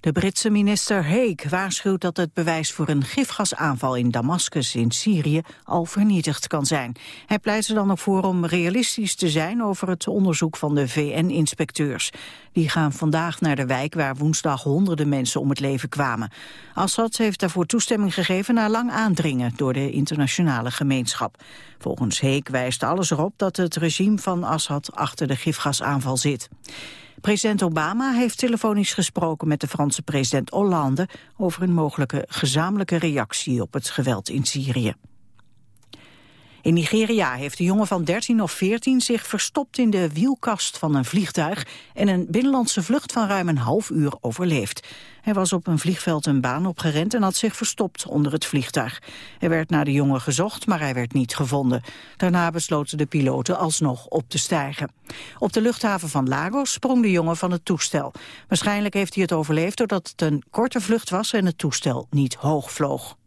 De Britse minister Hague waarschuwt dat het bewijs voor een gifgasaanval in Damascus in Syrië al vernietigd kan zijn. Hij pleit er dan ook voor om realistisch te zijn over het onderzoek van de VN-inspecteurs. Die gaan vandaag naar de wijk waar woensdag honderden mensen om het leven kwamen. Assad heeft daarvoor toestemming gegeven na lang aandringen door de internationale gemeenschap. Volgens Hague wijst alles erop dat het regime van Assad achter de gifgasaanval zit. President Obama heeft telefonisch gesproken met de Franse president Hollande over een mogelijke gezamenlijke reactie op het geweld in Syrië. In Nigeria heeft een jongen van 13 of 14 zich verstopt in de wielkast van een vliegtuig en een binnenlandse vlucht van ruim een half uur overleefd. Hij was op een vliegveld een baan opgerend en had zich verstopt onder het vliegtuig. Er werd naar de jongen gezocht, maar hij werd niet gevonden. Daarna besloten de piloten alsnog op te stijgen. Op de luchthaven van Lagos sprong de jongen van het toestel. Waarschijnlijk heeft hij het overleefd doordat het een korte vlucht was en het toestel niet hoog vloog.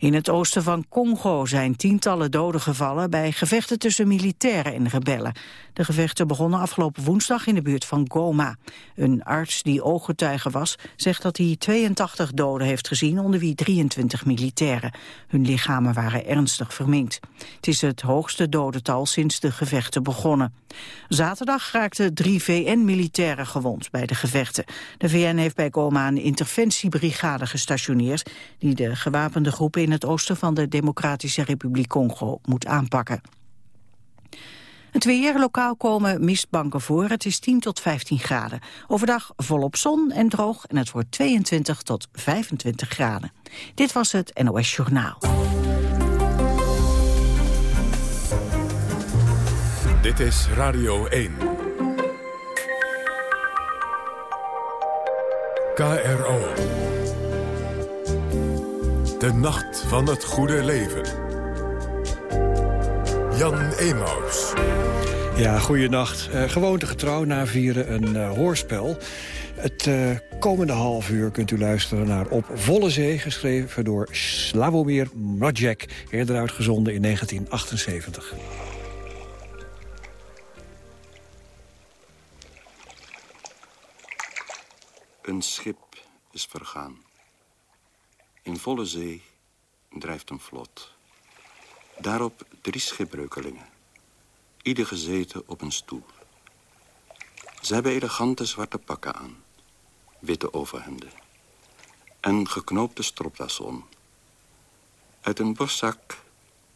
In het oosten van Congo zijn tientallen doden gevallen bij gevechten tussen militairen en rebellen. De gevechten begonnen afgelopen woensdag in de buurt van Goma. Een arts die ooggetuige was, zegt dat hij 82 doden heeft gezien, onder wie 23 militairen. Hun lichamen waren ernstig verminkt. Het is het hoogste dodental sinds de gevechten begonnen. Zaterdag raakten drie VN-militairen gewond bij de gevechten. De VN heeft bij Goma een interventiebrigade gestationeerd, die de gewapende groepen in het oosten van de Democratische Republiek Congo moet aanpakken. Het weer, lokaal komen mistbanken voor. Het is 10 tot 15 graden. Overdag volop zon en droog en het wordt 22 tot 25 graden. Dit was het NOS Journaal. Dit is Radio 1. KRO. De nacht van het goede leven. Jan Emaus. Ja, goeienacht. Uh, gewoontegetrouw navieren een uh, hoorspel. Het uh, komende half uur kunt u luisteren naar Op Volle Zee... geschreven door Slavomir Mradzek, eerder uitgezonden in 1978. Een schip is vergaan. In volle zee drijft een vlot. Daarop drie schipbreukelingen. Ieder gezeten op een stoel. Ze hebben elegante zwarte pakken aan. Witte overhemden. En geknoopte stropdas om. Uit een borstzak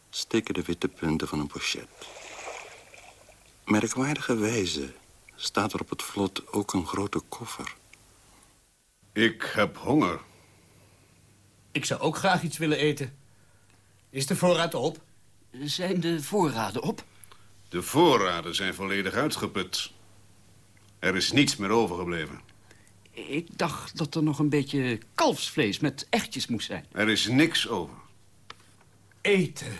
steken de witte punten van een pochet. Merkwaardige wijze staat er op het vlot ook een grote koffer. Ik heb honger. Ik zou ook graag iets willen eten. Is de voorraad op? Zijn de voorraden op? De voorraden zijn volledig uitgeput. Er is niets meer overgebleven. Ik dacht dat er nog een beetje kalfsvlees met echtjes moest zijn. Er is niks over. Eten.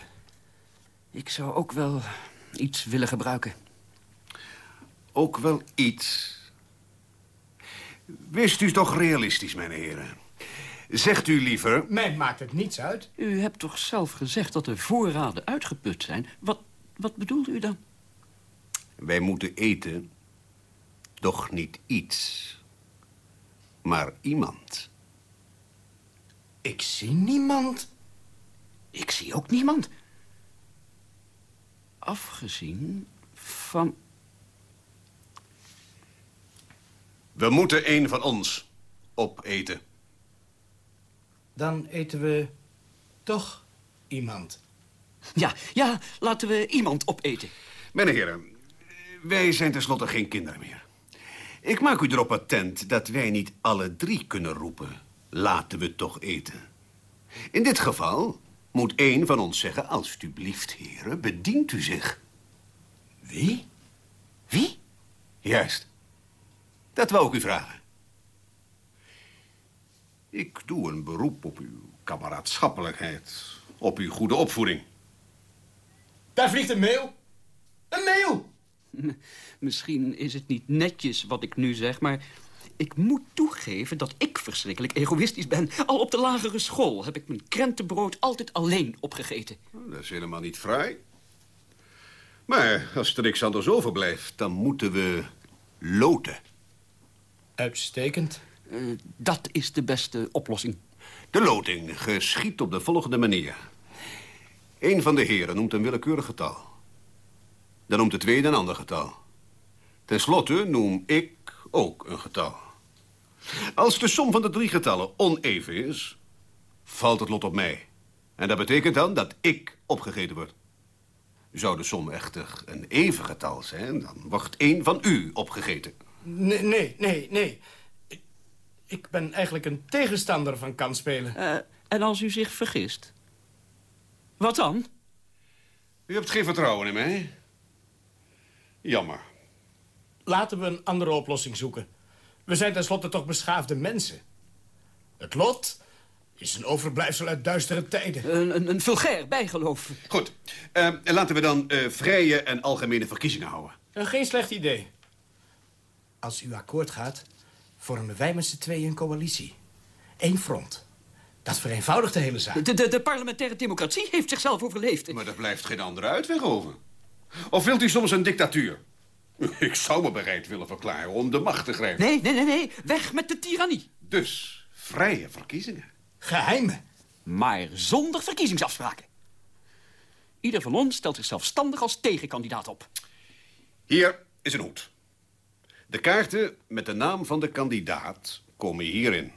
Ik zou ook wel iets willen gebruiken. Ook wel iets. Wist u toch realistisch, mijn heren? Zegt u liever... Mij maakt het niets uit. U hebt toch zelf gezegd dat de voorraden uitgeput zijn? Wat, wat bedoelt u dan? Wij moeten eten, doch niet iets, maar iemand. Ik zie niemand. Ik zie ook niemand. Afgezien van... We moeten een van ons opeten. Dan eten we toch iemand. Ja, ja, laten we iemand opeten. Mijn heren, wij zijn tenslotte geen kinderen meer. Ik maak u erop attent dat wij niet alle drie kunnen roepen... laten we toch eten. In dit geval moet één van ons zeggen... alstublieft, heren, bedient u zich. Wie? Wie? Juist. Dat wou ik u vragen. Ik doe een beroep op uw kameraadschappelijkheid. Op uw goede opvoeding. Daar vliegt een mail. Een mail! Misschien is het niet netjes wat ik nu zeg, maar... ik moet toegeven dat ik verschrikkelijk egoïstisch ben. Al op de lagere school heb ik mijn krentenbrood altijd alleen opgegeten. Dat is helemaal niet vrij. Maar als er niks anders overblijft, dan moeten we loten. Uitstekend. Eh, dat is de beste oplossing. De loting geschiet op de volgende manier. Een van de heren noemt een willekeurig getal. Dan noemt de tweede een ander getal. Ten slotte noem ik ook een getal. Als de som van de drie getallen oneven is, valt het lot op mij. En dat betekent dan dat ik opgegeten word. Zou de som echter een even getal zijn, dan wordt één van u opgegeten. Nee, nee, nee, nee. Ik, ben eigenlijk een tegenstander van kansspelen. Eh, en als u zich vergist? Wat dan? U hebt geen vertrouwen in mij. Jammer. Laten we een andere oplossing zoeken. We zijn tenslotte toch beschaafde mensen. Het lot is een overblijfsel uit duistere tijden. Een, een, een vulgair bijgeloof. Goed. Eh, laten we dan eh, vrije en algemene verkiezingen houden. Eh, Geen slecht idee. Als u akkoord gaat, vormen wij met z'n tweeën een coalitie. Eén front. Dat vereenvoudigt de hele zaak. De, de, de parlementaire democratie heeft zichzelf overleefd. Maar er blijft geen andere uitweg over. Of wilt u soms een dictatuur? Ik zou me bereid willen verklaren om de macht te grijpen. Nee, nee, nee, nee. Weg met de tirannie. Dus vrije verkiezingen. Geheime. Maar zonder verkiezingsafspraken. Ieder van ons stelt zich zelfstandig als tegenkandidaat op. Hier is een hoed. De kaarten met de naam van de kandidaat komen hierin.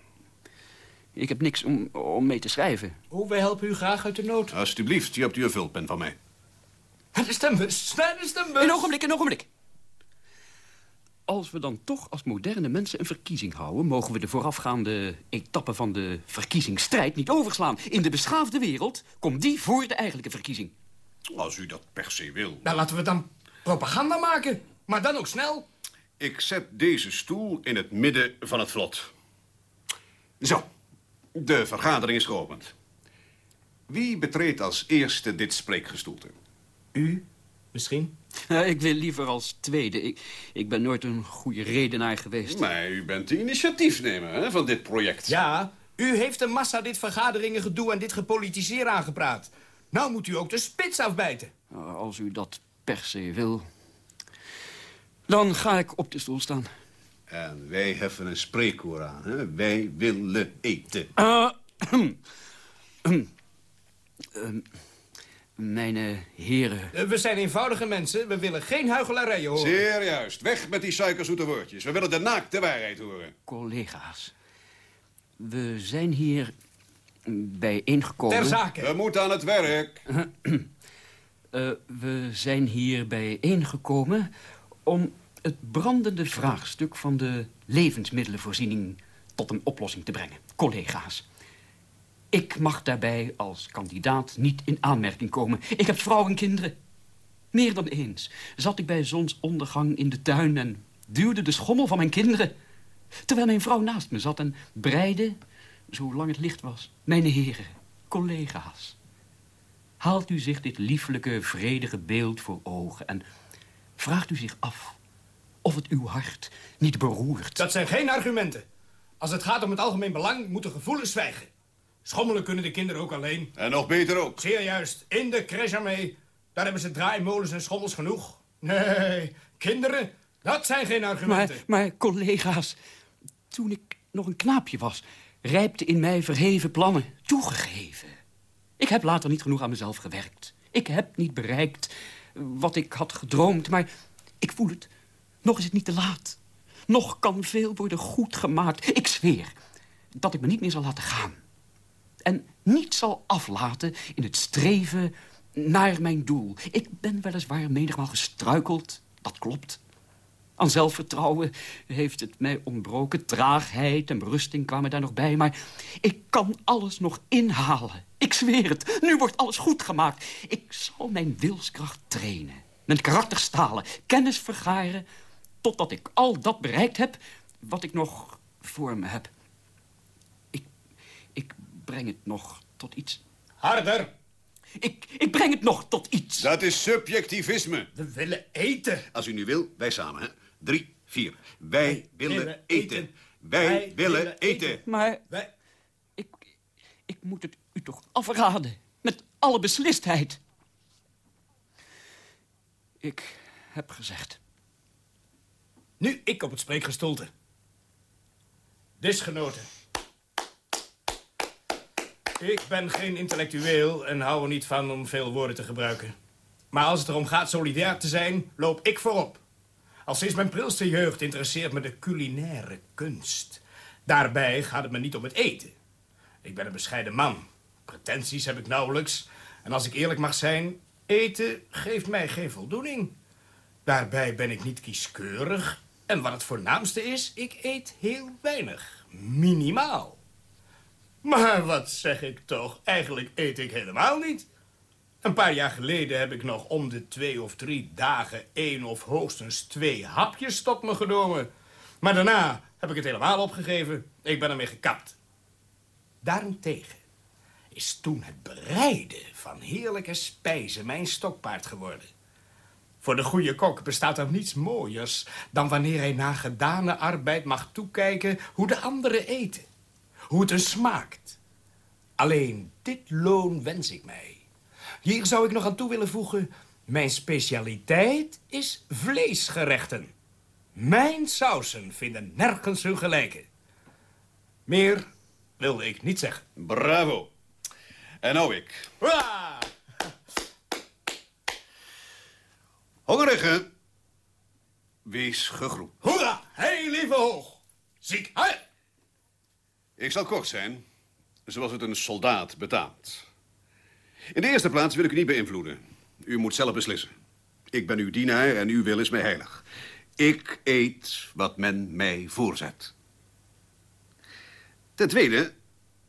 Ik heb niks om, om mee te schrijven. Oh, wij helpen u graag uit de nood. Alsjeblieft, hier hebt u een vulpen van mij. De stembus, snel de stembus. Een ogenblik, een ogenblik. Als we dan toch als moderne mensen een verkiezing houden... mogen we de voorafgaande etappe van de verkiezingsstrijd niet overslaan. In de beschaafde wereld komt die voor de eigenlijke verkiezing. Als u dat per se wil. Nou, laten we dan propaganda maken. Maar dan ook snel. Ik zet deze stoel in het midden van het vlot. Zo, de vergadering is geopend. Wie betreedt als eerste dit spreekgestoelte? U, misschien? Eh, ik wil liever als tweede. Ik, ik ben nooit een goede redenaar geweest. Maar u bent de initiatiefnemer hè, van dit project. Ja, u heeft de massa dit vergaderingen gedoe en dit gepolitiseer aangepraat. Nou moet u ook de spits afbijten. Nou, Als u dat per se wil... Dan ga ik op de stoel staan. En wij heffen een spreekkoor aan. Hè? Wij willen eten. Eh, ehm, mijn eh, heren... Eh, We zijn eenvoudige mensen, we willen geen huichelarijen horen. Zeer juist. Weg met die suikerzoete woordjes. We willen de naakte waarheid horen. collega's. We zijn hier bijeengekomen... Ter zake. We moeten aan het werk. Eh, we zijn hier bijeengekomen om het brandende vraagstuk van de levensmiddelenvoorziening tot een oplossing te brengen. Collega's, ik mag daarbij als kandidaat niet in aanmerking komen. Ik heb vrouw en kinderen. Meer dan eens zat ik bij zonsondergang in de tuin en duwde de schommel van mijn kinderen. Terwijl mijn vrouw naast me zat en breide, zolang het licht was, mijn heren, collega's. Haalt u zich dit lieflijke, vredige beeld voor ogen en vraagt u zich af of het uw hart niet beroert. Dat zijn geen argumenten. Als het gaat om het algemeen belang, moeten gevoelens zwijgen. Schommelen kunnen de kinderen ook alleen. En nog beter ook. Zeer juist, in de crèche mee. Daar hebben ze draaimolens en schommels genoeg. Nee, kinderen, dat zijn geen argumenten. Maar, maar collega's, toen ik nog een knaapje was... rijpte in mij verheven plannen, toegegeven. Ik heb later niet genoeg aan mezelf gewerkt. Ik heb niet bereikt wat ik had gedroomd, maar ik voel het. Nog is het niet te laat. Nog kan veel worden goed gemaakt. Ik zweer dat ik me niet meer zal laten gaan. En niet zal aflaten in het streven naar mijn doel. Ik ben weliswaar menigmaal gestruikeld, dat klopt. Aan zelfvertrouwen heeft het mij ontbroken. Traagheid en berusting kwamen daar nog bij. Maar ik kan alles nog inhalen. Ik zweer het. Nu wordt alles goed gemaakt. Ik zal mijn wilskracht trainen. Mijn karakter stalen. Kennis vergaren. Totdat ik al dat bereikt heb wat ik nog voor me heb. Ik, ik breng het nog tot iets. Harder, Ik, ik breng het nog tot iets. Dat is subjectivisme. we willen eten. Als u nu wil, wij samen, hè? Drie, vier. Wij willen willen eten. eten. Wij Wij willen willen eten. eten. Maar Wij... ik, ik moet het u toch afraden. Met alle beslistheid. Ik heb gezegd. Nu ik op het spreekgestoelte. Disgenoten. Ik ben geen intellectueel en hou er niet van om veel woorden te gebruiken. Maar als het erom gaat solidair te zijn, loop ik voorop. Al sinds mijn prilste jeugd interesseert me de culinaire kunst. Daarbij gaat het me niet om het eten. Ik ben een bescheiden man. Pretenties heb ik nauwelijks. En als ik eerlijk mag zijn, eten geeft mij geen voldoening. Daarbij ben ik niet kieskeurig. En wat het voornaamste is, ik eet heel weinig. Minimaal. Maar wat zeg ik toch? Eigenlijk eet ik helemaal niet. Een paar jaar geleden heb ik nog om de twee of drie dagen... één of hoogstens twee hapjes tot me genomen. Maar daarna heb ik het helemaal opgegeven. Ik ben ermee gekapt. Daarentegen is toen het bereiden van heerlijke spijzen mijn stokpaard geworden. Voor de goede kok bestaat er niets mooiers... dan wanneer hij na gedane arbeid mag toekijken hoe de anderen eten. Hoe het smaakt. Alleen dit loon wens ik mij. Hier zou ik nog aan toe willen voegen... mijn specialiteit is vleesgerechten. Mijn sausen vinden nergens hun gelijke. Meer wilde ik niet zeggen. Bravo. En nou ik. Hoera! Hongerige. Wees gegroet. Hoera! Heel lieve hoog. Ziek. Ik zal kort zijn, zoals het een soldaat betaamt. In de eerste plaats wil ik u niet beïnvloeden. U moet zelf beslissen. Ik ben uw dienaar en uw wil is mij heilig. Ik eet wat men mij voorzet. Ten tweede,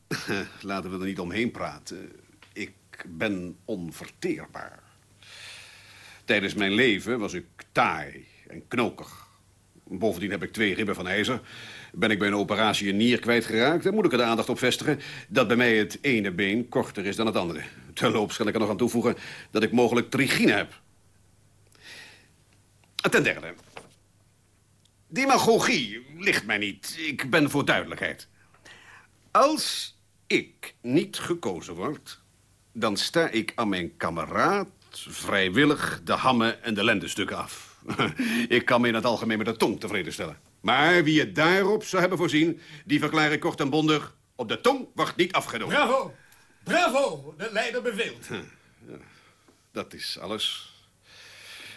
laten we er niet omheen praten. Ik ben onverteerbaar. Tijdens mijn leven was ik taai en knokig. Bovendien heb ik twee ribben van ijzer. Ben ik bij een operatie een nier kwijtgeraakt... dan moet ik er de aandacht op vestigen... dat bij mij het ene been korter is dan het andere. Terloops kan ik er nog aan toevoegen... dat ik mogelijk trigine heb. Ten derde... Demagogie ligt mij niet. Ik ben voor duidelijkheid. Als ik niet gekozen word... dan sta ik aan mijn kameraad vrijwillig de hammen en de lendenstukken af. ik kan me in het algemeen met de tong tevreden stellen. Maar wie het daarop zou hebben voorzien... die verklaar ik kort en bondig... op de tong wordt niet afgenomen. Bravo! Bravo! De leider beveelt. Dat is alles.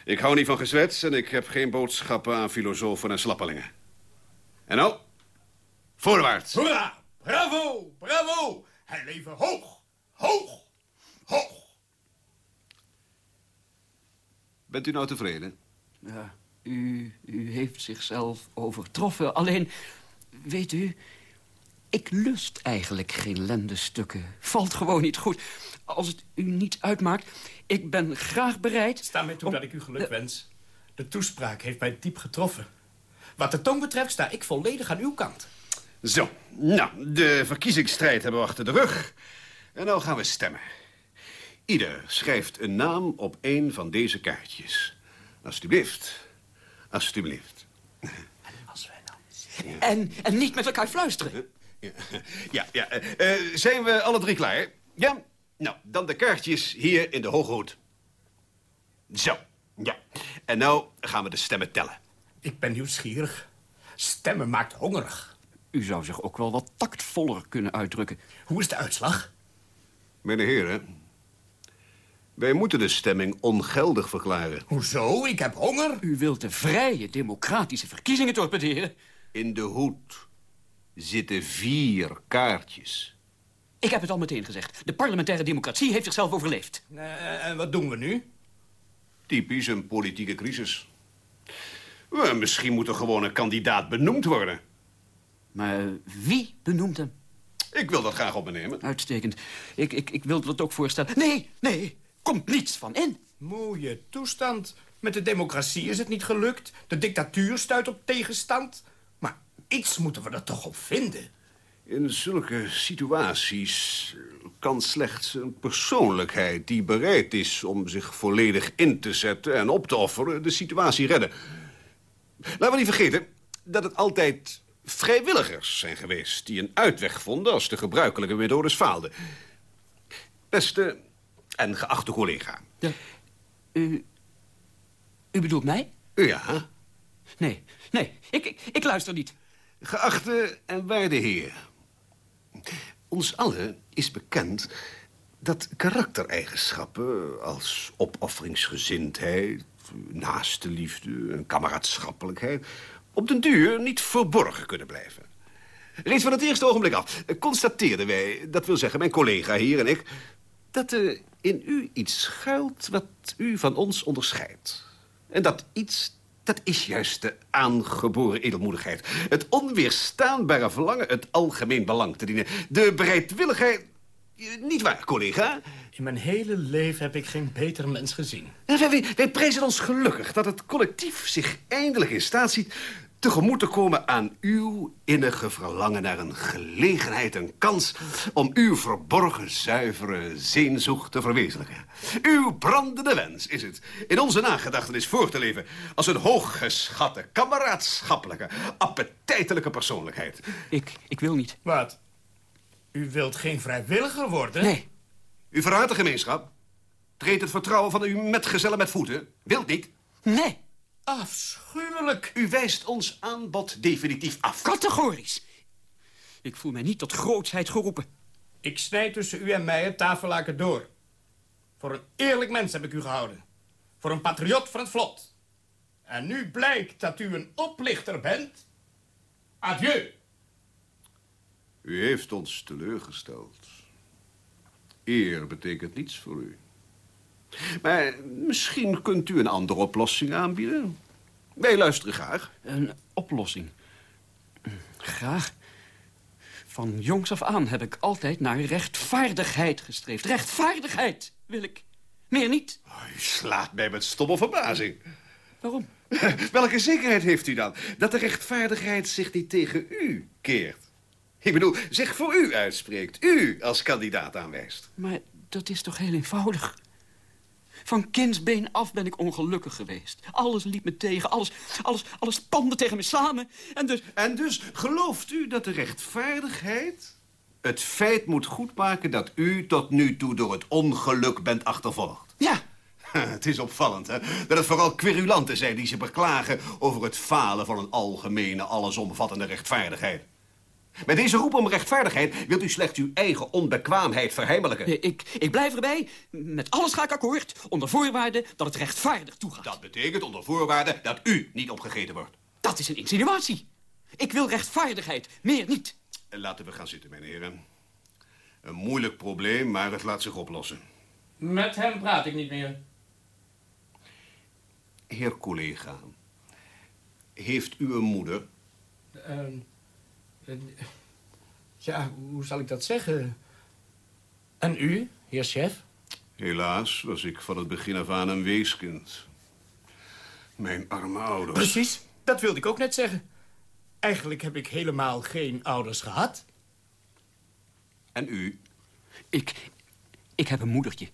Ik hou niet van gezwets en ik heb geen boodschappen aan filosofen en slappelingen. En nou, voorwaarts. Hoera! Bravo! Bravo! Hij leven hoog! Hoog! Hoog! Bent u nou tevreden? Ja, u, u heeft zichzelf overtroffen. Alleen, weet u, ik lust eigenlijk geen lendenstukken. Valt gewoon niet goed. Als het u niet uitmaakt, ik ben graag bereid... Sta mij toe om- dat ik u geluk wens. De toespraak heeft mij diep getroffen. Wat de tong betreft sta ik volledig aan uw kant. Zo, nou, de verkiezingsstrijd hebben we achter de rug. En nou gaan we stemmen. Ieder schrijft een naam op een van deze kaartjes. Alsjeblieft. Alsjeblieft. Als wij nou... En, en niet met elkaar fluisteren. Ja, ja, eh, eh, zijn we alle drie klaar? Ja? Nou, dan de kaartjes hier in de hoge hoed. Zo, ja. En nou gaan we de stemmen tellen. Ik ben nieuwsgierig. Stemmen maakt hongerig. U zou zich ook wel wat tactvoller kunnen uitdrukken. Hoe is de uitslag? Meneer heren, wij moeten de stemming ongeldig verklaren. Hoezo? Ik heb honger. U wilt de vrije democratische verkiezingen torpederen. In de hoed zitten vier kaartjes. Ik heb het al meteen gezegd. De parlementaire democratie heeft zichzelf overleefd. Eh, en wat doen we nu? Typisch een politieke crisis. Wel, misschien moet er gewoon een kandidaat benoemd worden. Maar wie benoemt hem? Ik wil dat graag op me nemen. Uitstekend. Ik, ik, ik wilde dat ook voorstellen. Nee, nee, komt niets van in. Mooie toestand. Met de democratie is het niet gelukt. De dictatuur stuit op tegenstand. Iets moeten we er toch op vinden. In zulke situaties kan slechts een persoonlijkheid die bereid is om zich volledig in te zetten en op te offeren de situatie redden. Laten we niet vergeten dat het altijd vrijwilligers zijn geweest die een uitweg vonden als de gebruikelijke methodes faalden. Beste en geachte collega, Ja. U, U bedoelt mij? Ja, Nee, nee, ik, ik, ik luister niet. Geachte en waarde heer. Ons allen is bekend dat karaktereigenschappen als opofferingsgezindheid, naaste liefde en kameraadschappelijkheid op den duur niet verborgen kunnen blijven. Reeds van het eerste ogenblik af constateerden wij, dat wil zeggen mijn collega hier en ik, dat er in u iets schuilt wat u van ons onderscheidt. En dat iets, dat is juist de aangeboren edelmoedigheid. Het onweerstaanbare verlangen het algemeen belang te dienen. De bereidwilligheid... Niet waar, collega? In mijn hele leven heb ik geen beter mens gezien. Wij, wij, wij prijzen ons gelukkig dat het collectief zich eindelijk in staat ziet... tegemoet te komen aan uw innige verlangen naar een gelegenheid, een kans... om uw verborgen, zuivere zeenzoek te verwezenlijken. Uw brandende wens is het in onze nagedachtenis voor te leven... als een hooggeschatte, kameraadschappelijke, appetijtelijke persoonlijkheid. Ik, ik wil niet. Wat? U wilt geen vrijwilliger worden? Nee, U verraadt de gemeenschap. Treedt het vertrouwen van uw metgezellen met voeten. Wilt niet. nee, Afschuwelijk. U wijst ons aanbod definitief af. categorisch. Ik voel mij niet tot grootsheid geroepen. Ik snijd tussen u en mij het tafellaken door. Voor een eerlijk mens heb ik u gehouden. Voor een patriot van het vlot. En nu blijkt dat u een oplichter bent. Adieu. U heeft ons teleurgesteld. Eer betekent niets voor u. Maar misschien kunt u een andere oplossing aanbieden. Wij luisteren graag. Een oplossing. Graag. Van jongs af aan heb ik altijd naar rechtvaardigheid gestreefd. Rechtvaardigheid wil ik. Meer niet. U slaat mij met stomme verbazing. Waarom? Welke zekerheid heeft u dan dat de rechtvaardigheid zich niet tegen u keert? Ik bedoel, zich voor u uitspreekt, u als kandidaat aanwijst. Maar dat is toch heel eenvoudig. Van kindsbeen af ben ik ongelukkig geweest. Alles liep me tegen, alles, alles, alles pande tegen me samen. En dus... En dus gelooft u dat de rechtvaardigheid het feit moet goedmaken dat u tot nu toe door het ongeluk bent achtervolgd? Ja, Het is opvallend, hè? Dat het vooral querulanten zijn die zich beklagen over het falen van een algemene, allesomvattende rechtvaardigheid. Met deze roep om rechtvaardigheid wilt u slechts uw eigen onbekwaamheid verheimelijken. ik, ik blijf erbij. Met alles ga ik akkoord. Onder voorwaarde dat het rechtvaardig toegaat. Dat betekent onder voorwaarde dat u niet opgegeten wordt. Dat is een insinuatie. Ik wil rechtvaardigheid, meer niet. Laten we gaan zitten, mijn heren. Een moeilijk probleem, maar het laat zich oplossen. Met hem praat ik niet meer. Heer collega, heeft u een moeder? Ehm, eh, ja, hoe zal ik dat zeggen? En u, heer chef? Helaas was ik van het begin af aan een weeskind. Mijn arme ouders. Precies, dat wilde ik ook net zeggen. Eigenlijk heb ik helemaal geen ouders gehad. En u? Ik, ik heb een moedertje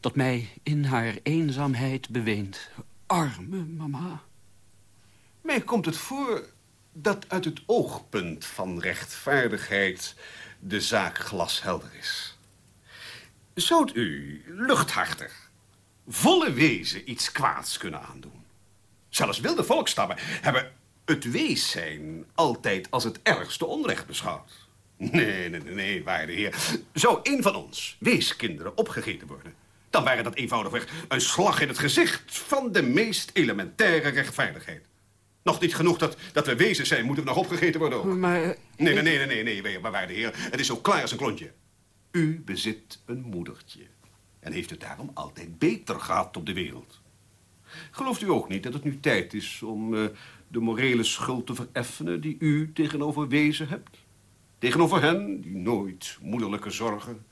dat mij in haar eenzaamheid beweent. Arme mama. Mij komt het voor dat uit het oogpunt van rechtvaardigheid de zaak glashelder is. Zou u luchthartig, volle wezen iets kwaads kunnen aandoen? Zelfs wilde volkstammen hebben het wees zijn altijd als het ergste onrecht beschouwd. Nee, nee, nee, waarde heer. Zou een van ons, weeskinderen, opgegeten worden... dan waren dat eenvoudigweg een slag in het gezicht... van de meest elementaire rechtvaardigheid. Nog niet genoeg dat, dat we wezens zijn, moeten we nog opgegeten worden ook. Maar... eh, Nee, nee, nee, nee, nee, nee, maar waarde heer. Het is zo klaar als een klontje. U bezit een moedertje. En heeft het daarom altijd beter gehad op de wereld. Gelooft u ook niet dat het nu tijd is om eh, de morele schuld te vereffenen... die u tegenover wezen hebt? Tegenover hen die nooit moederlijke zorgen...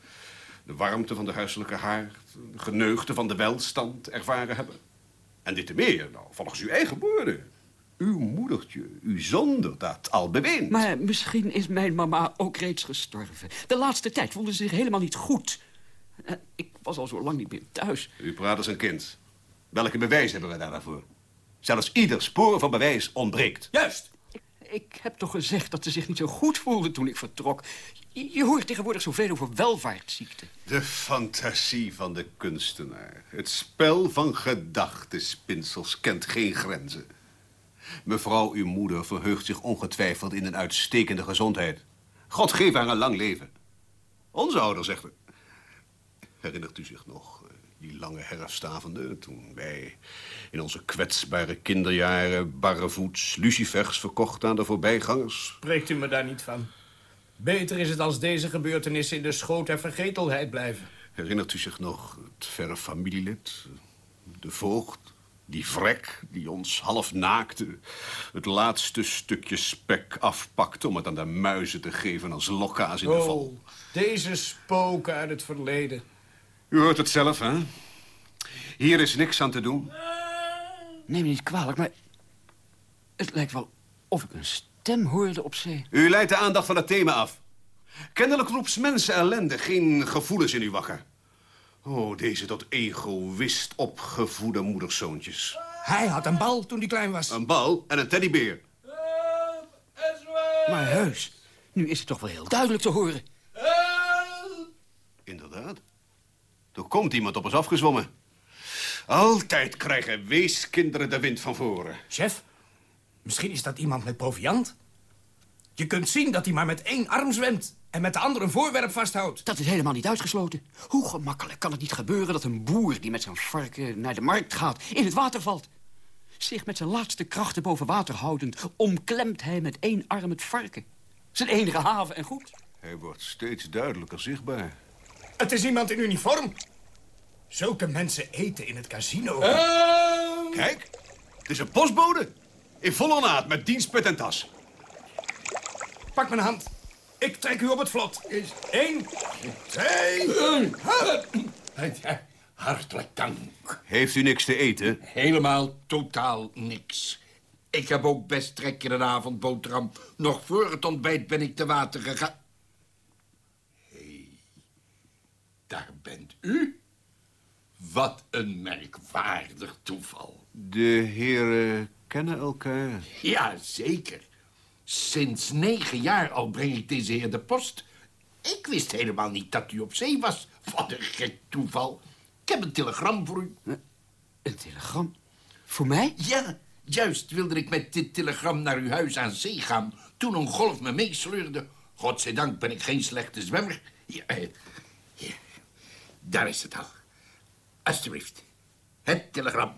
de warmte van de huiselijke haard... de geneugde van de welstand ervaren hebben? En dit te meer, nou, volgens uw eigen woorden. Uw moedertje, u zonder dat al beweent. Maar misschien is mijn mama ook reeds gestorven. De laatste tijd voelde ze zich helemaal niet goed. En ik was al zo lang niet meer thuis. U praat als een kind. Welke bewijs hebben we daarvoor? Zelfs ieder spoor van bewijs ontbreekt. Juist. Ik heb toch gezegd dat ze zich niet zo goed voelde toen ik vertrok. Je, je hoort tegenwoordig zoveel over welvaartsziekten. De fantasie van de kunstenaar. Het spel van gedachtenspinsels kent geen grenzen. Mevrouw, uw moeder, verheugt zich ongetwijfeld in een uitstekende gezondheid. God geef haar een lang leven. Onze ouders echter. Herinnert u zich nog, eh, die lange herfstavonde... toen wij in onze kwetsbare kinderjaren... barrevoets lucifers verkochten aan de voorbijgangers? Spreekt u me daar niet van. Beter is het als deze gebeurtenissen in de schoot der vergetelheid blijven. Herinnert u zich nog het verre familielid? De voogd? Die vrek die ons half naakte... het laatste stukje spek afpakte... om het aan de muizen te geven als lokka's in de val. Oh, deze spoken uit het verleden. U hoort het zelf, hè? Hier is niks aan te doen. Neem me niet kwalijk, maar... het lijkt wel of ik een stem hoorde op zee. U leidt de aandacht van het thema af. Kennelijk roept mensen ellende geen gevoelens in u wakker. Oh, deze tot egoïst opgevoede moederszoontjes. Hij had een bal toen hij klein was. Een bal en een teddybeer. Maar heus, nu is het toch wel heel duidelijk te horen. Inderdaad. Er komt iemand op ons afgezwommen. Altijd krijgen weeskinderen de wind van voren. Chef, misschien is dat iemand met proviand. Je kunt zien dat hij maar met één arm zwemt... en met de andere een voorwerp vasthoudt. Dat is helemaal niet uitgesloten. Hoe gemakkelijk kan het niet gebeuren dat een boer die met zijn varken naar de markt gaat... in het water valt? Zich met zijn laatste krachten boven water houdend... omklemt hij met één arm het varken. Zijn enige haven en goed. Hij wordt steeds duidelijker zichtbaar. Het is iemand in uniform. Zulke mensen eten in het casino. Kijk, het is een postbode. In volle naad met dienstpet en tas. Pak mijn hand. Ik trek u op het vlot. Eén, twee... Hartelijk dank. Heeft u niks te eten? Helemaal totaal niks. Ik heb ook best trek in een avondboterham. Nog voor het ontbijt ben ik te water gegaan. Hé, hey, daar bent u. Wat een merkwaardig toeval. De heren kennen elkaar. Ja, zeker. Sinds negen jaar al breng ik deze heer de post. Ik wist helemaal niet dat u op zee was. Wat een gek toeval. Ik heb een telegram voor u. Een telegram? Voor mij? Ja, juist wilde ik met dit telegram naar uw huis aan zee gaan... toen een golf me meesleurde. Godzijdank ben ik geen slechte zwemmer. Ja, eh, ja, daar is het al. Alsjeblieft. Het telegram.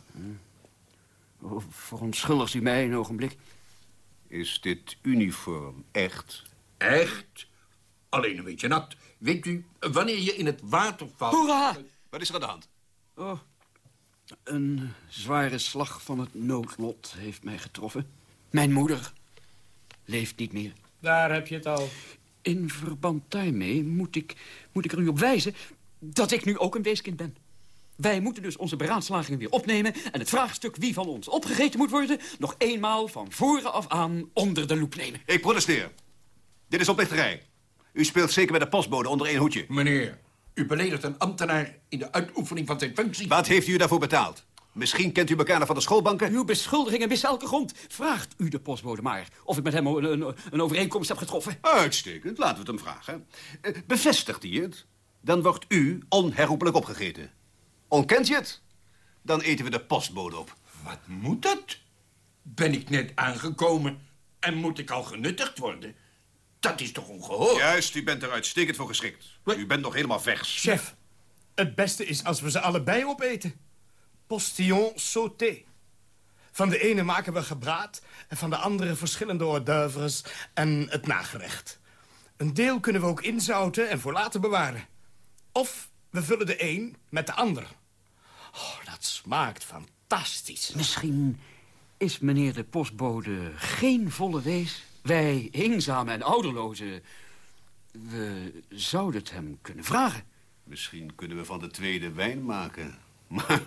Oh, verontschuldigt u mij een ogenblik. Is dit uniform echt? Echt? Alleen een beetje nat. Weet u, wanneer je in het water valt... Hoera! Wat is er aan de hand? Oh, een zware slag van het noodlot heeft mij getroffen. Mijn moeder leeft niet meer. Daar heb je het al. In verband daarmee moet ik, moet ik er u op wijzen dat ik nu ook een weeskind ben. Wij moeten dus onze beraadslagingen weer opnemen... en het vraagstuk wie van ons opgegeten moet worden... nog eenmaal van voren af aan onder de loep nemen. Ik protesteer. Dit is oplichterij. U speelt zeker met de postbode onder één hoedje. Meneer, u beledigt een ambtenaar in de uitoefening van zijn functie. Wat heeft u daarvoor betaald? Misschien kent u elkaar van de schoolbanken? Uw beschuldigingen missen elke grond. Vraagt u de postbode maar of ik met hem een, een, een overeenkomst heb getroffen. Uitstekend, laten we het hem vragen. Eh, Bevestigt hij het? Dan wordt u onherroepelijk opgegeten. Ontkent je het? Dan eten we de postbode op. Wat moet dat? Ben ik net aangekomen en moet ik al genuttigd worden? Dat is toch ongehoord? Juist, u bent er uitstekend voor geschikt. U bent nog helemaal vers. Chef, het beste is als we ze allebei opeten. Postillon sauté. Van de ene maken we gebraad... en van de andere verschillende hors d'oeuvres en het nagerecht. Een deel kunnen we ook inzouten en voor later bewaren. Of we vullen de een met de ander. Oh, dat smaakt fantastisch. Misschien is meneer de postbode geen volle wees. Wij, eenzame en ouderloze, we zouden het hem kunnen vragen. Misschien kunnen we van de tweede wijn maken. Maar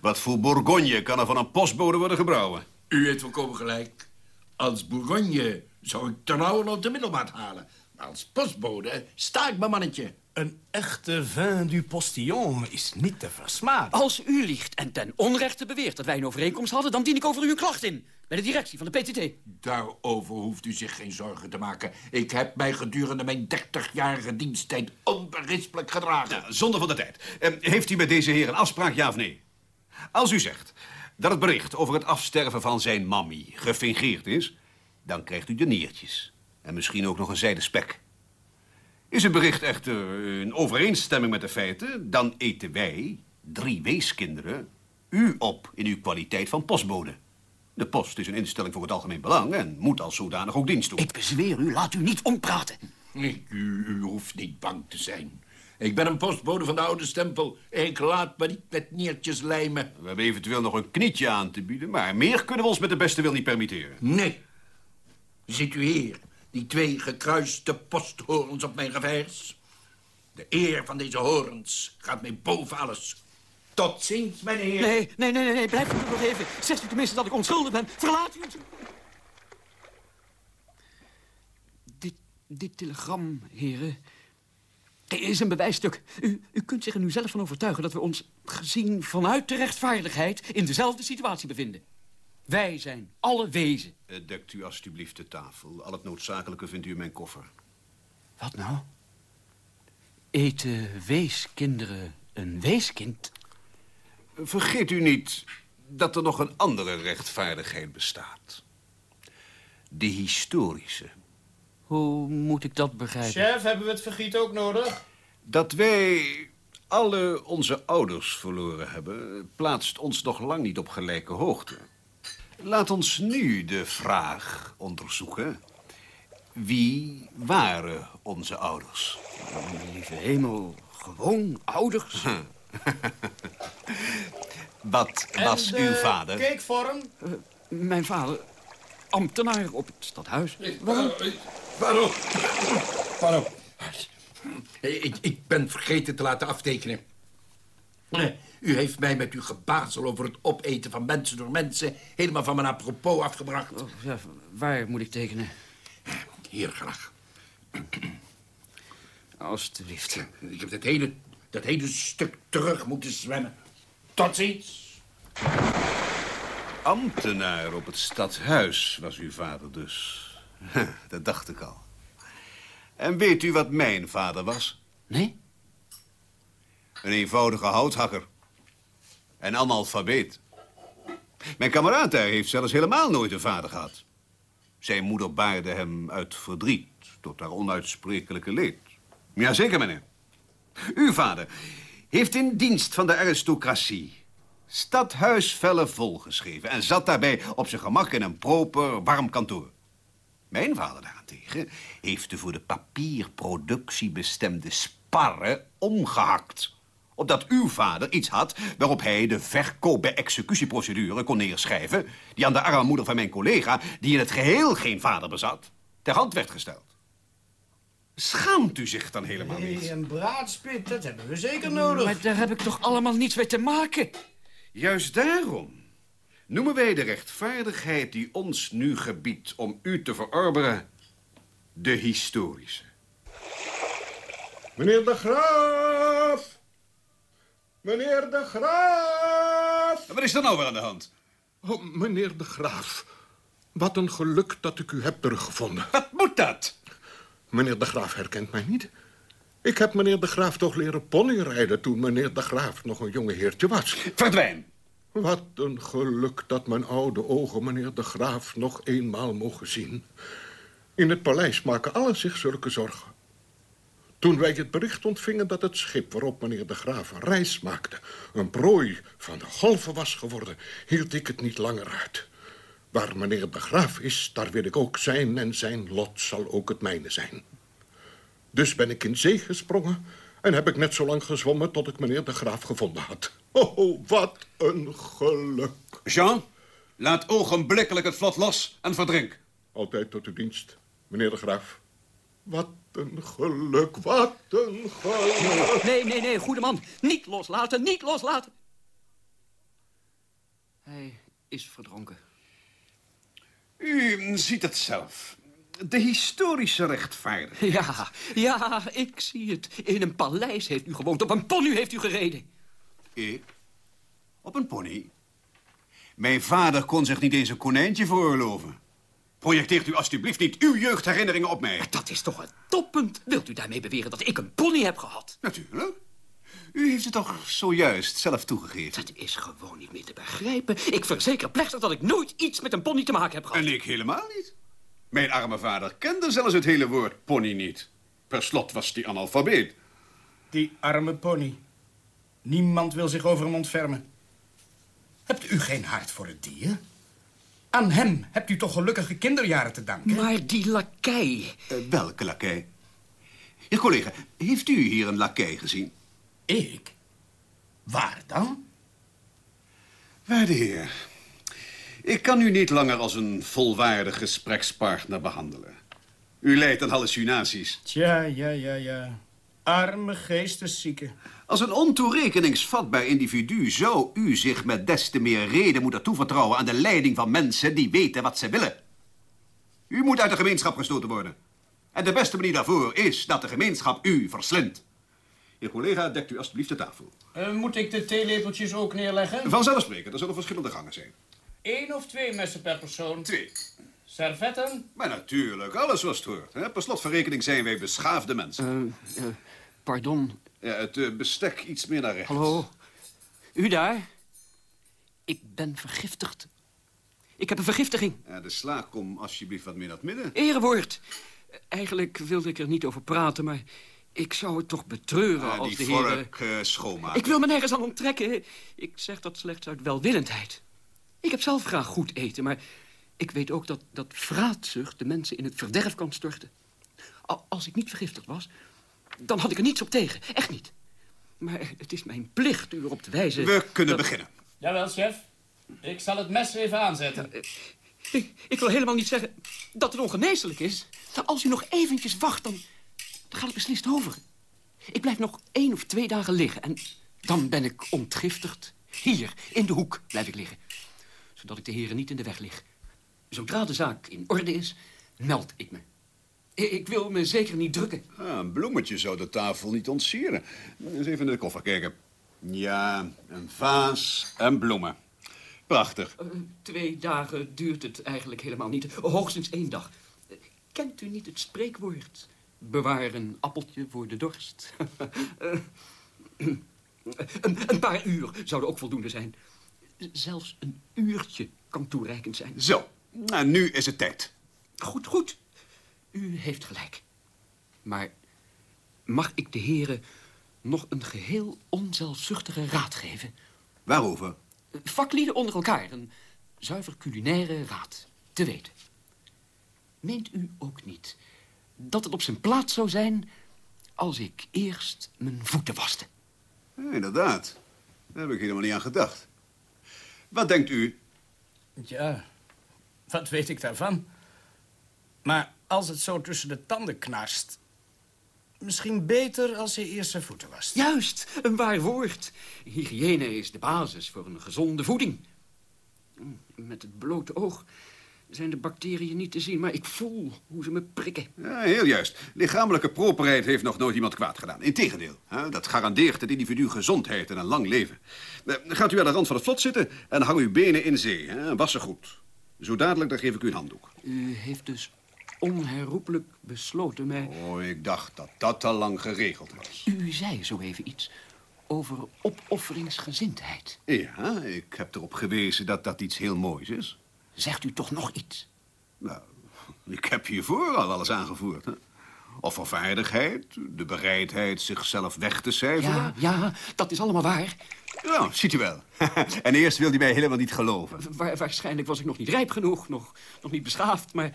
wat voor Bourgogne kan er van een postbode worden gebrouwen? U heeft volkomen gelijk. Als Bourgogne zou ik ternauwernood de middelmaat halen. Maar als postbode sta ik mijn mannetje. Een echte vin du postillon is niet te versmaden. Als u liegt en ten onrechte beweert dat wij een overeenkomst hadden... dan dien ik over u een klacht in. Bij de directie van de PTT. Daarover hoeft u zich geen zorgen te maken. Ik heb mij gedurende mijn 30-jarige diensttijd onberispelijk gedragen. Ja, zonder van de tijd. Eh, heeft u met deze heer een afspraak, ja of nee? Als u zegt dat het bericht over het afsterven van zijn mammy gefingeerd is... dan krijgt u de niertjes. En misschien ook nog een zijde spek. Is het bericht echter in overeenstemming met de feiten... dan eten wij, drie weeskinderen, u op in uw kwaliteit van postbode. De post is een instelling voor het algemeen belang... en moet als zodanig ook dienst doen. Ik bezweer u, laat u niet ompraten. Ik, u, u hoeft niet bang te zijn. Ik ben een postbode van de oude stempel. Ik laat me niet met niertjes lijmen. We hebben eventueel nog een knietje aan te bieden... maar meer kunnen we ons met de beste wil niet permitteren. Nee. Ziet u hier, die twee gekruiste posthorens op mijn revers? De eer van deze horens gaat mij boven alles. Tot ziens, mijn heer. Nee, nee, nee, nee, blijf u nog even. Zegt u tenminste dat ik onschuldig ben. Verlaat u. Dit, dit telegram, heren, is een bewijsstuk. U, u kunt zich er nu zelf van overtuigen dat we ons, gezien vanuit de rechtvaardigheid, in dezelfde situatie bevinden. Wij zijn alle wezen. Eh, Dekt u alstublieft de tafel. Al het noodzakelijke vindt u in mijn koffer. Wat nou? Eten weeskinderen een weeskind? Vergeet u niet dat er nog een andere rechtvaardigheid bestaat. De historische. Hoe moet ik dat begrijpen? Chef, hebben we het vergiet ook nodig? Dat wij alle onze ouders verloren hebben... plaatst ons nog lang niet op gelijke hoogte. Laat ons nu de vraag onderzoeken. Wie waren onze ouders? Lieve hemel, gewoon ouders. Wat was en uw vader? cakevorm? Mijn vader, ambtenaar op het stadhuis. Waarom? Waarom? Waarom? Ik, ik ben vergeten te laten aftekenen. Nee, U heeft mij met uw gebazel over het opeten van mensen door mensen... helemaal van mijn apropos afgebracht. Oh, ja, waar moet ik tekenen? Hier graag. Alsjeblieft. Ik heb dat hele, dat hele stuk terug moeten zwemmen. Tot ziens. Ambtenaar op het stadhuis was uw vader dus. Dat dacht ik al. En weet u wat mijn vader was? Nee? Een eenvoudige houthakker. En analfabeet. Mijn kameraad daar heeft zelfs helemaal nooit een vader gehad. Zijn moeder baarde hem uit verdriet tot haar onuitsprekelijke leed. Jazeker, meneer. Uw vader heeft in dienst van de aristocratie stadhuisvellen volgeschreven... en zat daarbij op zijn gemak in een proper, warm kantoor. Mijn vader daarentegen heeft de voor de papierproductie bestemde sparren omgehakt opdat uw vader iets had waarop hij de verkoop bij executieprocedure kon neerschrijven... die aan de armoeder van mijn collega, die in het geheel geen vader bezat, ter hand werd gesteld. Schaamt u zich dan helemaal niet? Nee, een braadspit, dat hebben we zeker nodig. Maar daar heb ik toch allemaal niets mee te maken? Juist daarom noemen wij de rechtvaardigheid die ons nu gebiedt om u te verorberen de historische. Meneer de Graaf! Meneer de Graaf! Wat is er nou weer aan de hand? Oh, meneer de Graaf. Wat een geluk dat ik u heb teruggevonden. Wat moet dat? Meneer de Graaf herkent mij niet. Ik heb meneer de Graaf toch leren ponyrijden toen meneer de Graaf nog een jonge heertje was. Verdwijn. Wat een geluk dat mijn oude ogen meneer de Graaf nog eenmaal mogen zien. In het paleis maken allen zich zulke zorgen. Toen wij het bericht ontvingen dat het schip waarop meneer de Graaf een reis maakte... een prooi van de golven was geworden, hield ik het niet langer uit. Waar meneer de Graaf is, daar wil ik ook zijn en zijn lot zal ook het mijne zijn. Dus ben ik in zee gesprongen en heb ik net zo lang gezwommen tot ik meneer de Graaf gevonden had. Oh, wat een geluk. Jean, laat ogenblikkelijk het vlot los en verdrink. Altijd tot uw dienst, meneer de Graaf. Wat een geluk, wat een geluk. Nee, nee, nee, goede man. Niet loslaten, niet loslaten. Hij is verdronken. U ziet het zelf. De historische rechtvaardigheid. Ja, ja, ik zie het. In een paleis heeft u gewoond. Op een pony heeft u gereden. Ik? Op een pony? Mijn vader kon zich niet eens een konijntje veroorloven. Projecteert u alstublieft niet uw jeugdherinneringen op mij. Maar dat is toch een toppunt. Wilt u daarmee beweren dat ik een pony heb gehad? Natuurlijk. U heeft het toch zojuist zelf toegegeven? Dat is gewoon niet meer te begrijpen. Ik verzeker plechtig dat ik nooit iets met een pony te maken heb gehad. En ik helemaal niet. Mijn arme vader kende zelfs het hele woord pony niet. Per slot was die analfabeet. Die arme pony. Niemand wil zich over hem ontfermen. Hebt u geen hart voor het dier? Aan hem hebt u toch gelukkige kinderjaren te danken? Maar die lakij... Uh, welke lakij? Heer collega, heeft u hier een lakij gezien? Ik? Waar dan? Waarde heer, ik kan u niet langer als een volwaardig gesprekspartner behandelen. U leidt aan hallucinaties. Tja, ja, ja, ja. Arme geesteszieke. Als een ontoerekeningsvatbaar individu zou u zich met des te meer reden moeten toevertrouwen aan de leiding van mensen die weten wat ze willen. U moet uit de gemeenschap gestoten worden. En de beste manier daarvoor is dat de gemeenschap u verslindt. Heer collega, dekt u alstublieft de tafel. Uh, moet ik de theelepeltjes ook neerleggen? Vanzelfsprekend, er zullen verschillende gangen zijn. Eén of twee messen per persoon? Twee. Servetten? Maar natuurlijk, alles zoals het hoort. Hè? Per slot van rekening zijn wij beschaafde mensen. Uh, uh, pardon. Ja, het bestek iets meer naar rechts. Hallo, u daar? Ik ben vergiftigd. Ik heb een vergiftiging. Ja, de sla, kom alsjeblieft wat meer naar het midden. Erewoord. Eigenlijk wilde ik er niet over praten, maar ik zou het toch betreuren als die de heren... vork uh, schoonmaken. Ik wil me nergens aan onttrekken. Ik zeg dat slechts uit welwillendheid. Ik heb zelf graag goed eten, maar ik weet ook dat, dat vraatzucht de mensen in het verderf kan storten. Als ik niet vergiftigd was, dan had ik er niets op tegen. Echt niet. Maar het is mijn plicht u erop te wijzen... We kunnen dat... beginnen. Jawel, chef. Ik zal het mes even aanzetten. Ik, ik, wil helemaal niet zeggen dat het ongeneeslijk is. Als u nog eventjes wacht, dan, dan gaat het beslist over. Ik blijf nog één of twee dagen liggen en dan ben ik ontgiftigd. Hier, in de hoek, blijf ik liggen. Zodat ik de heren niet in de weg lig. Zodra de zaak in orde is, meld ik me. Ik wil me zeker niet drukken. Ah, een bloemetje zou de tafel niet ontsieren. Eens even in de koffer kijken. Ja, een vaas en bloemen. Prachtig. Uh, twee dagen duurt het eigenlijk helemaal niet. Hoogstens één dag. Kent u niet het spreekwoord? Bewaar een appeltje voor de dorst. een, een, paar uur zouden ook voldoende zijn. Zelfs een uurtje kan toereikend zijn. Zo, nou, nu is het tijd. Goed, goed. U heeft gelijk. Maar mag ik de heren nog een geheel onzelfzuchtige raad geven? Waarover? Vaklieden onder elkaar, een zuiver culinaire raad, te weten. Meent u ook niet dat het op zijn plaats zou zijn... als ik eerst mijn voeten waste? Ja, inderdaad. Daar heb ik helemaal niet aan gedacht. Wat denkt u? Ja, wat weet ik daarvan? Maar als het zo tussen de tanden knarst... misschien beter als hij eerst zijn voeten wast. Juist, een waar woord. Hygiëne is de basis voor een gezonde voeding. Met het blote oog zijn de bacteriën niet te zien, maar ik voel hoe ze me prikken. Ja, heel juist. Lichamelijke properheid heeft nog nooit iemand kwaad gedaan. Integendeel, dat garandeert het individu gezondheid en een lang leven. Gaat u aan de rand van het vlot zitten en hang uw benen in zee. Hè? Was ze goed. Zo dadelijk, dan geef ik u een handdoek. U heeft dus onherroepelijk besloten mij... Oh, ik dacht dat dat al lang geregeld was. U zei zo even iets over opofferingsgezindheid. Ja, ik heb erop gewezen dat dat iets heel moois is. Zegt u toch nog iets? Nou, ik heb hiervoor al alles aangevoerd. Hè? Offervaardigheid, de bereidheid zichzelf weg te cijferen. Ja, ja, dat is allemaal waar. Ja, ziet u wel. en eerst wilde hij mij helemaal niet geloven. Wa waarschijnlijk was ik nog niet rijp genoeg, nog, nog niet beschaafd, maar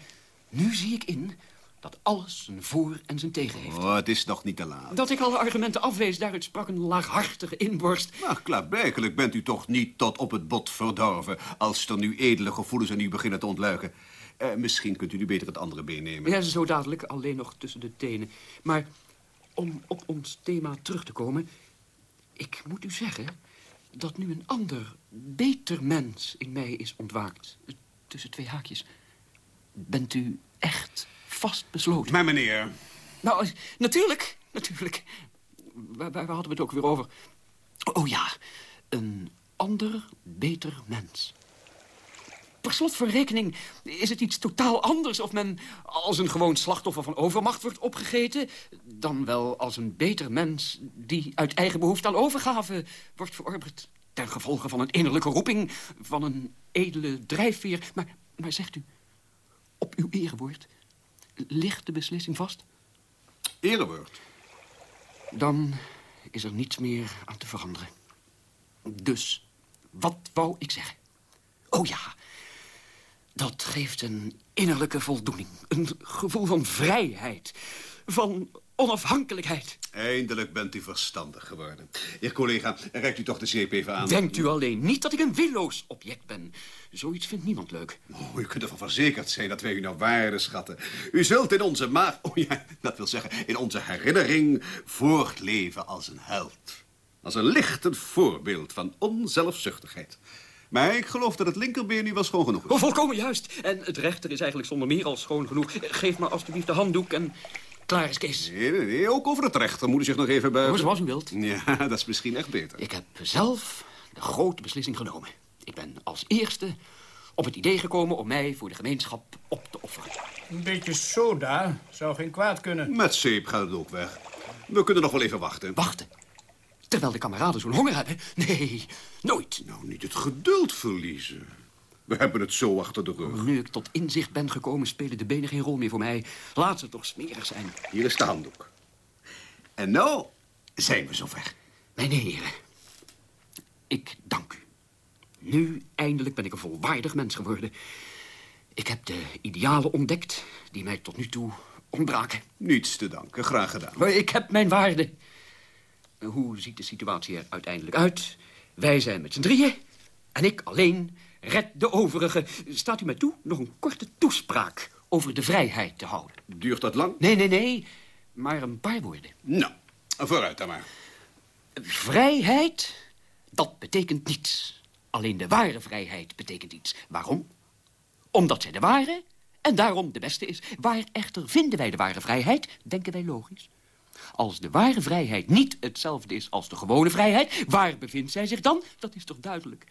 nu zie ik in dat alles zijn voor- en zijn tegen heeft. Oh, het is nog niet te laat. Dat ik alle argumenten afwees, daaruit sprak een laaghartige inborst. Maar klaarblijkelijk bent u toch niet tot op het bot verdorven... als er nu edele gevoelens aan u beginnen te ontluiken. Uh, misschien kunt u nu beter het andere been nemen. Ja, zo dadelijk, alleen nog tussen de tenen. Maar om op ons thema terug te komen... ik moet u zeggen dat nu een ander, beter mens in mij is ontwaakt. Tussen twee haakjes. Bent u echt vast besloten. Maar meneer... Nou, eh, natuurlijk, natuurlijk. Waar, waar hadden we het ook weer over? Oh ja, een ander, beter mens. Per slot van rekening is het iets totaal anders... of men als een gewoon slachtoffer van overmacht wordt opgegeten... dan wel als een beter mens die uit eigen behoefte aan overgave wordt verorberd. Ten gevolge van een innerlijke roeping, van een edele drijfveer. Maar, maar zegt u, op uw erewoord, ligt de beslissing vast? Erewoord. Dan is er niets meer aan te veranderen. Dus, wat wou ik zeggen? Oh ja, dat geeft een innerlijke voldoening. Een gevoel van vrijheid, van onafhankelijkheid. Eindelijk bent u verstandig geworden. Heer collega, reikt u toch de zeep even aan? Denkt u alleen niet dat ik een willoos object ben. Zoiets vindt niemand leuk. Oh, u kunt ervan verzekerd zijn dat wij u naar waarde schatten. U zult in onze maag, oh ja, dat wil zeggen, in onze herinnering voortleven als een held. Als een lichtend voorbeeld van onzelfzuchtigheid. Maar ik geloof dat het linkerbeen nu wel schoon genoeg is. Oh, volkomen juist. En het rechter is eigenlijk zonder meer al schoon genoeg. Geef me alstublieft de handdoek en klaar is Kees. Nee, nee, nee, ook over het rechter moet u zich nog even buigen. Oh, zoals u wilt. Ja, dat is misschien echt beter. Ik heb zelf de grote beslissing genomen. Ik ben als eerste op het idee gekomen om mij voor de gemeenschap op te offeren. Een beetje soda zou geen kwaad kunnen. Met zeep gaat het ook weg. We kunnen nog wel even wachten. Wachten? Terwijl de kameraden zo'n honger hebben? Nee, nooit. Nou, niet het geduld verliezen. We hebben het zo achter de rug. Nu ik tot inzicht ben gekomen, spelen de benen geen rol meer voor mij. Laat ze toch smerig zijn. Hier is de handdoek. En nou zijn we zover. Mijn heren, ik dank u. Nu eindelijk ben ik een volwaardig mens geworden. Ik heb de idealen ontdekt die mij tot nu toe ontbraken. Niets te danken, graag gedaan. Maar ik heb mijn waarde. Hoe ziet de situatie er uiteindelijk uit? Wij zijn met z'n drieën en ik alleen red de overigen. Staat u mij toe nog een korte toespraak over de vrijheid te houden? Duurt dat lang? Nee, nee, nee. Maar een paar woorden. Nou, vooruit dan maar. Vrijheid, dat betekent niets. Alleen de ware vrijheid betekent iets. Waarom? Omdat zij de ware en daarom de beste is. Waar echter vinden wij de ware vrijheid, denken wij logisch. Als de ware vrijheid niet hetzelfde is als de gewone vrijheid... waar bevindt zij zich dan? Dat is toch duidelijk.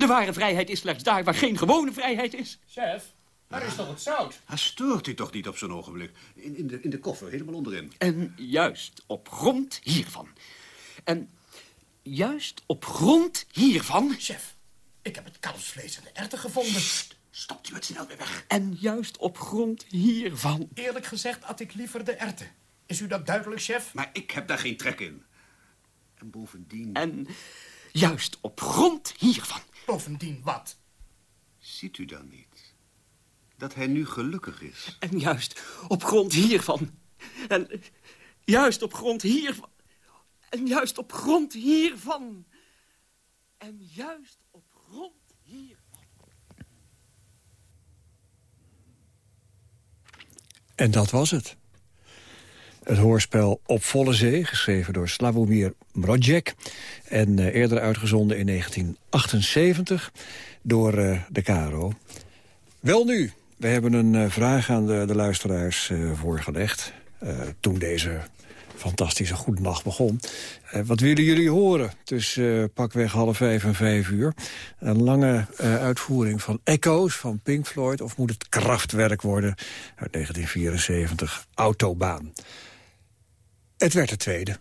De ware vrijheid is slechts daar waar geen gewone vrijheid is. Chef, daar is toch het zout? Hij stoort u toch niet op zo'n ogenblik? In, in, de, in de koffer, helemaal onderin. En juist op grond hiervan. En juist op grond hiervan... Chef, ik heb het kalfsvlees en de erwten gevonden. Stopt u het snel weer weg. En juist op grond hiervan... Eerlijk gezegd had ik liever de erwten. Is u dat duidelijk, chef? Maar ik heb daar geen trek in. En bovendien... En juist op grond hiervan... Bovendien wat? Ziet u dan niet dat hij nu gelukkig is? En juist op grond hiervan... En juist op grond hiervan... En juist op grond hiervan... En juist op grond hiervan... En dat was het. Het hoorspel Op Volle Zee, geschreven door Slavomir Mrodjek... en uh, eerder uitgezonden in 1978 door uh, de KRO. Wel nu, we hebben een uh, vraag aan de, de luisteraars voorgelegd... toen deze fantastische goede nacht begon. Wat willen jullie horen tussen uh, pakweg half vijf en vijf uur? Een lange uitvoering van Echo's van Pink Floyd... of moet het krachtwerk worden uit 1974, Autobaan? Het werd de tweede.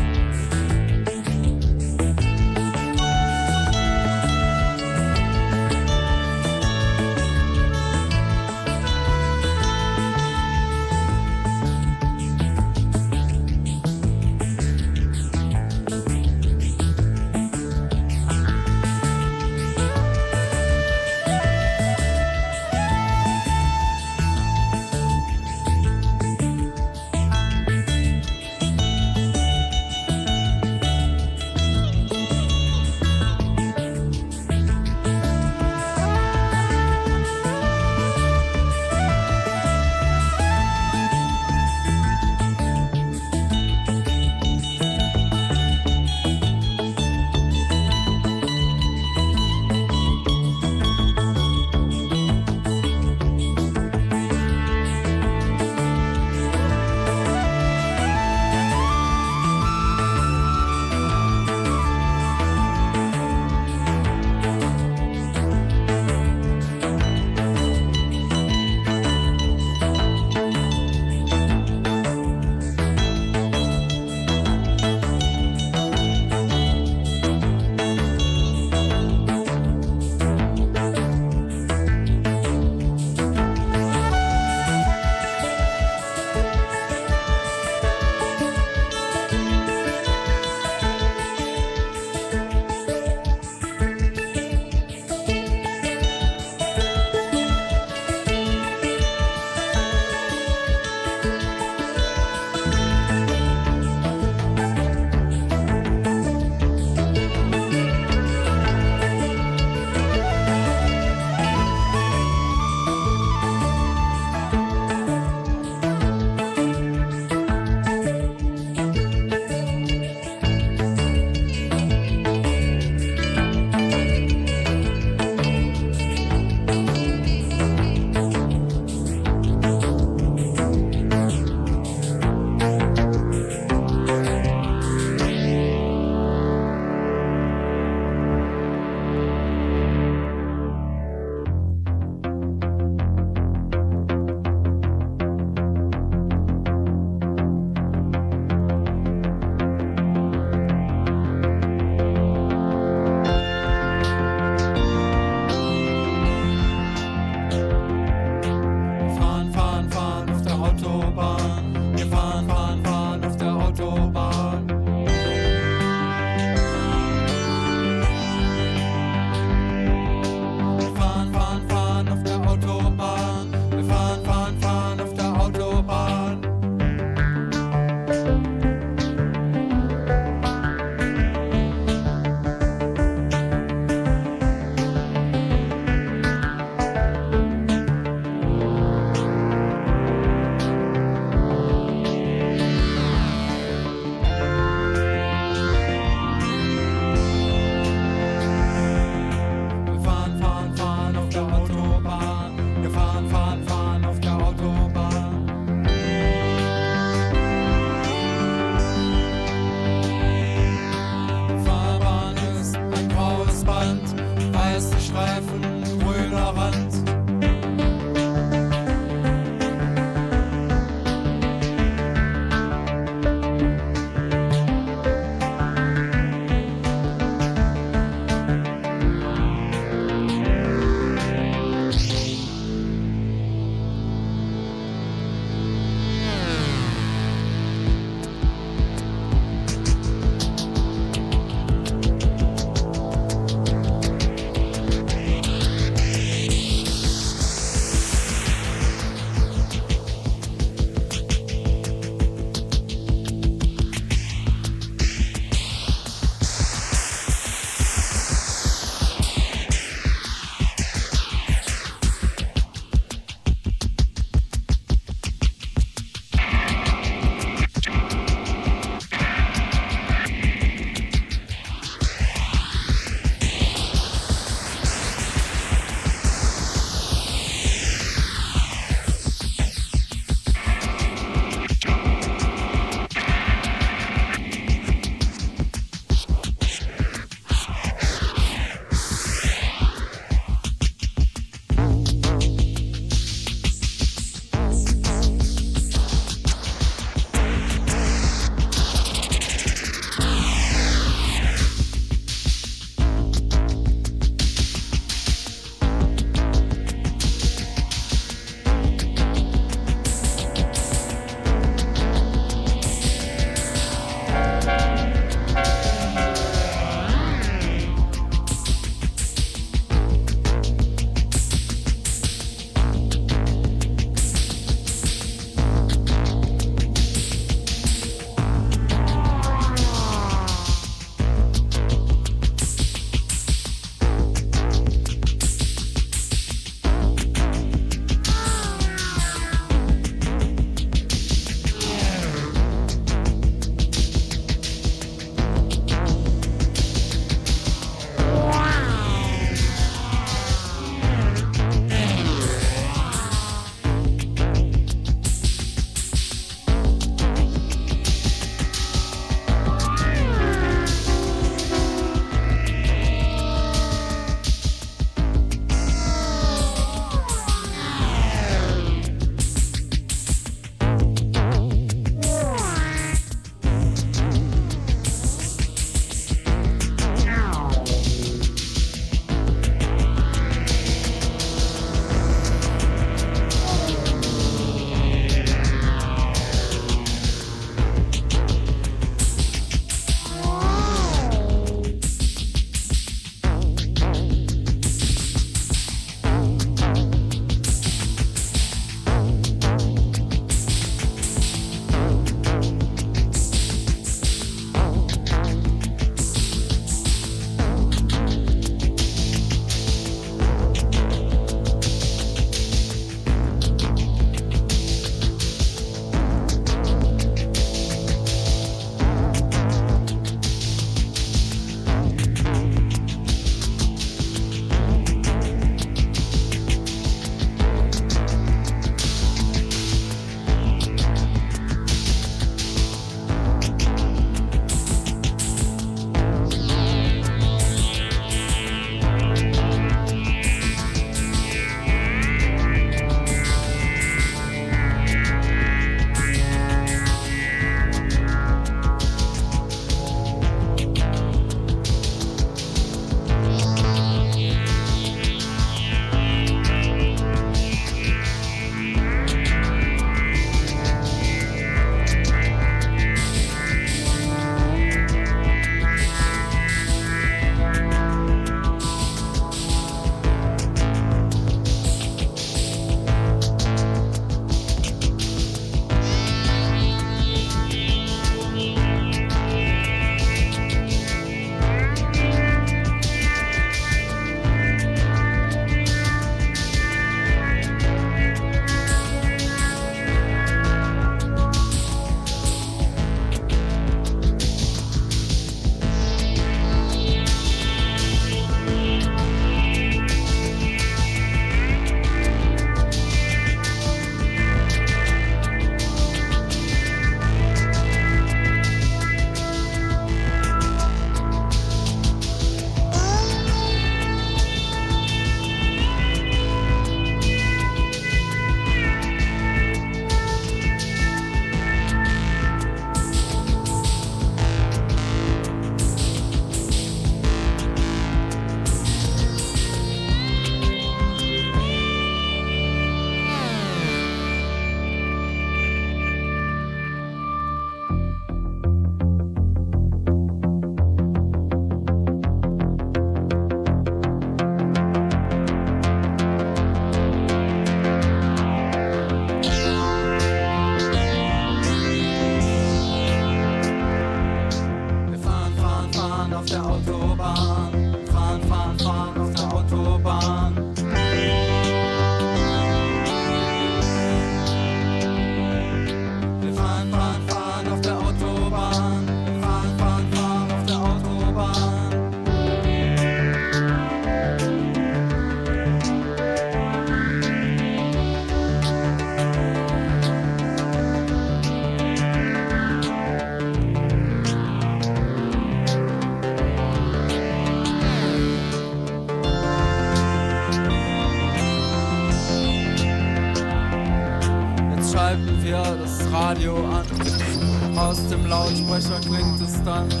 laut Lautsprecher klingt es.